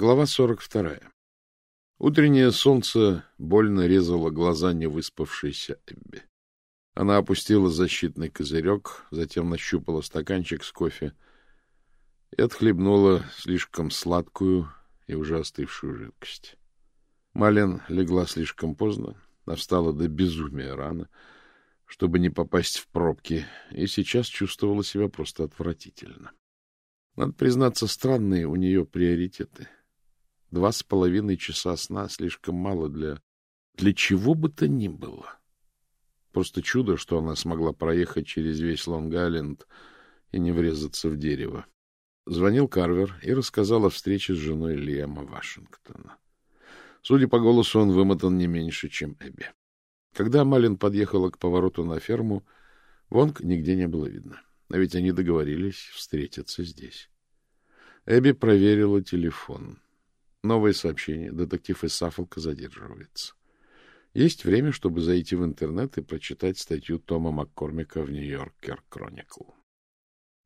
Глава 42. Утреннее солнце больно резало глаза невыспавшейся Эбби. Она опустила защитный козырек, затем нащупала стаканчик с кофе и отхлебнула слишком сладкую и уже остывшую жидкость. Малин легла слишком поздно, а встала до безумия рано, чтобы не попасть в пробки, и сейчас чувствовала себя просто отвратительно. Надо признаться, странные у нее приоритеты — Два с половиной часа сна слишком мало для... для чего бы то ни было. Просто чудо, что она смогла проехать через весь Лонг-Айленд и не врезаться в дерево. Звонил Карвер и рассказал о встрече с женой Лиама Вашингтона. Судя по голосу, он вымотан не меньше, чем Эбби. Когда Малин подъехала к повороту на ферму, Вонг нигде не было видно. А ведь они договорились встретиться здесь. Эбби проверила телефон. Новое сообщение. Детектив из Саффолка задерживается. Есть время, чтобы зайти в интернет и прочитать статью Тома Маккормика в Нью-Йоркер Кроникл.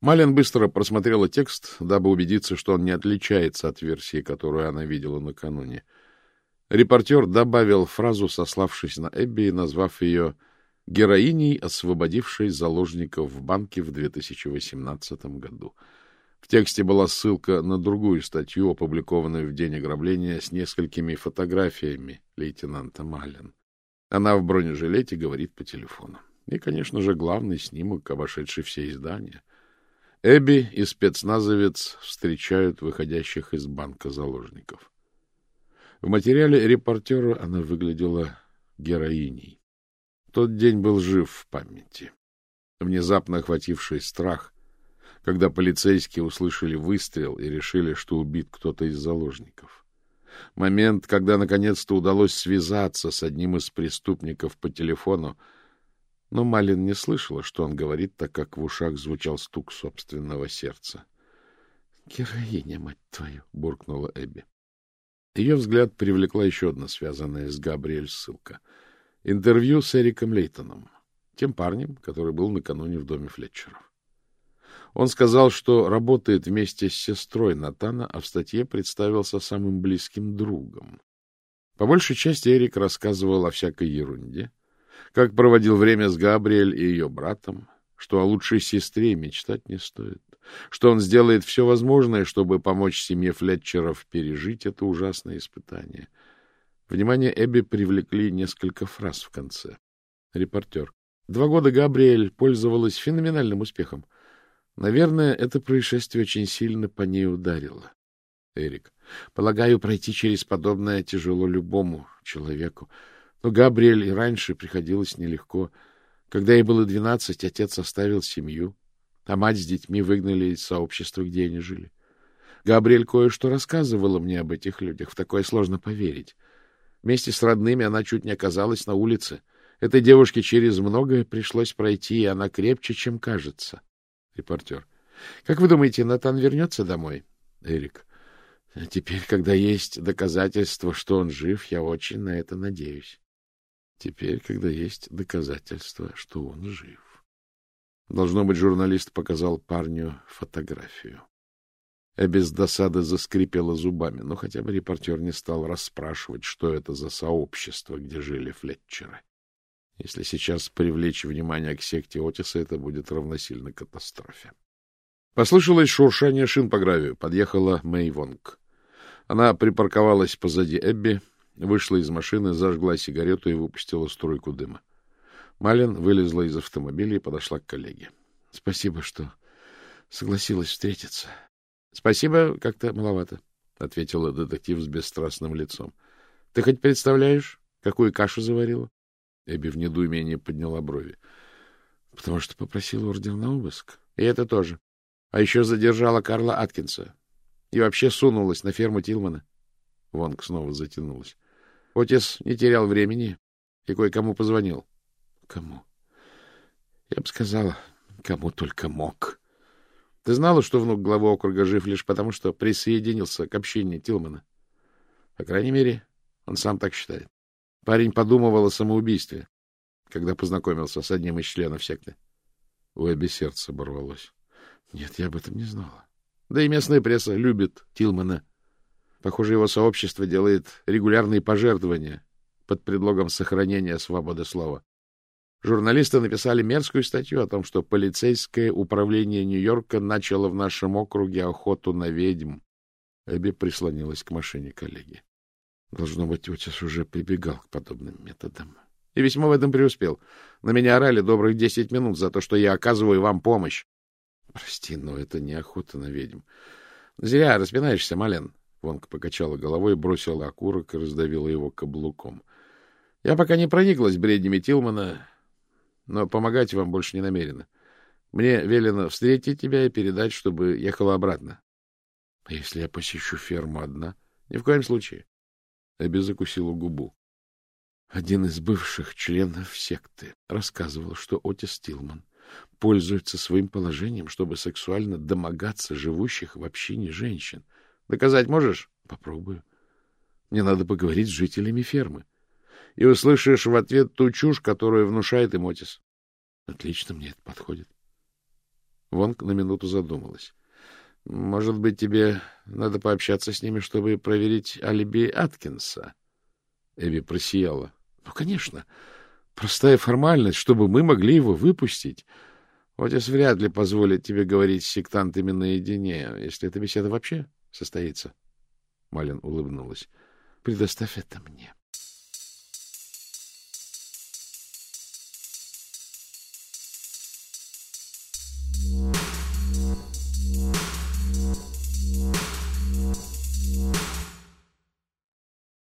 Малин быстро просмотрела текст, дабы убедиться, что он не отличается от версии, которую она видела накануне. Репортер добавил фразу, сославшись на Эбби и назвав ее героиней, освободившей заложников в банке в 2018 году — в тексте была ссылка на другую статью, опубликованную в день ограбления, с несколькими фотографиями лейтенанта Маллен. Она в бронежилете говорит по телефону. И, конечно же, главный снимок, обошедший все издания. Эбби и спецназовец встречают выходящих из банка заложников. В материале репортера она выглядела героиней. Тот день был жив в памяти. Внезапно охвативший страх когда полицейские услышали выстрел и решили, что убит кто-то из заложников. Момент, когда наконец-то удалось связаться с одним из преступников по телефону, но Малин не слышала, что он говорит, так как в ушах звучал стук собственного сердца. — Героиня, мать твою! — буркнула Эбби. Ее взгляд привлекла еще одна связанная с Габриэль ссылка. Интервью с Эриком Лейтоном, тем парнем, который был накануне в доме Флетчеров. Он сказал, что работает вместе с сестрой Натана, а в статье представился самым близким другом. По большей части Эрик рассказывал о всякой ерунде, как проводил время с Габриэль и ее братом, что о лучшей сестре мечтать не стоит, что он сделает все возможное, чтобы помочь семье Флетчеров пережить это ужасное испытание. Внимание Эбби привлекли несколько фраз в конце. Репортер. Два года Габриэль пользовалась феноменальным успехом. Наверное, это происшествие очень сильно по ней ударило. Эрик. Полагаю, пройти через подобное тяжело любому человеку. Но Габриэль и раньше приходилось нелегко. Когда ей было двенадцать, отец оставил семью, а мать с детьми выгнали из сообщества, где они жили. Габриэль кое-что рассказывала мне об этих людях, в такое сложно поверить. Вместе с родными она чуть не оказалась на улице. Этой девушке через многое пришлось пройти, и она крепче, чем кажется. Репортер. — Как вы думаете, Натан вернется домой? Эрик. — Теперь, когда есть доказательства, что он жив, я очень на это надеюсь. Теперь, когда есть доказательства, что он жив. Должно быть, журналист показал парню фотографию. Без досады заскрипела зубами, но хотя бы репортер не стал расспрашивать, что это за сообщество, где жили Флетчеры. Если сейчас привлечь внимание к секте Отиса, это будет равносильно катастрофе. Послышалось шуршание шин по гравию. Подъехала Мэй Вонг. Она припарковалась позади Эбби, вышла из машины, зажгла сигарету и выпустила струйку дыма. Малин вылезла из автомобиля и подошла к коллеге. — Спасибо, что согласилась встретиться. — Спасибо, как-то маловато, — ответила детектив с бесстрастным лицом. — Ты хоть представляешь, какую кашу заварила? Эбби в недоумении подняла брови. — Потому что попросила ордер на обыск. — И это тоже. А еще задержала Карла Аткинса. И вообще сунулась на ферму Тилмана. Вонг снова затянулась. Отец не терял времени и кое-кому позвонил. — Кому? — Я бы сказала, кому только мог. Ты знала, что внук главы округа жив лишь потому, что присоединился к общине Тилмана? По крайней мере, он сам так считает. Парень подумывал о самоубийстве, когда познакомился с одним из членов секты. У Эбби сердце оборвалось. Нет, я об этом не знала. Да и местная пресса любит Тилмана. Похоже, его сообщество делает регулярные пожертвования под предлогом сохранения свободы слова. Журналисты написали мерзкую статью о том, что полицейское управление Нью-Йорка начало в нашем округе охоту на ведьм. Эбби прислонилась к машине коллеги. Должно быть, Отис уже прибегал к подобным методам. И весьма в этом преуспел. На меня орали добрых десять минут за то, что я оказываю вам помощь. Прости, но это не охота на ведьм. Зря распинаешься, Мален. Вонг покачала головой, бросила окурок и раздавила его каблуком. Я пока не прониклась бреднями Тилмана, но помогать вам больше не намерена. Мне велено встретить тебя и передать, чтобы ехала обратно. — А если я посещу ферму одна? — Ни в коем случае. Эбби закусила губу. Один из бывших членов секты рассказывал, что Отис Тилман пользуется своим положением, чтобы сексуально домогаться живущих в общине женщин. Доказать можешь? Попробую. Мне надо поговорить с жителями фермы и услышишь в ответ ту чушь, которую внушает им Отис. Отлично, мне это подходит. Вонг на минуту задумалась. Может быть, тебе надо пообщаться с ними, чтобы проверить алиби Аткинса? Эви просияла. Ну, конечно. Простая формальность, чтобы мы могли его выпустить. Отец вряд ли позволит тебе говорить с сектантами наедине, если эта беседа вообще состоится. Малин улыбнулась. Предоставь это мне.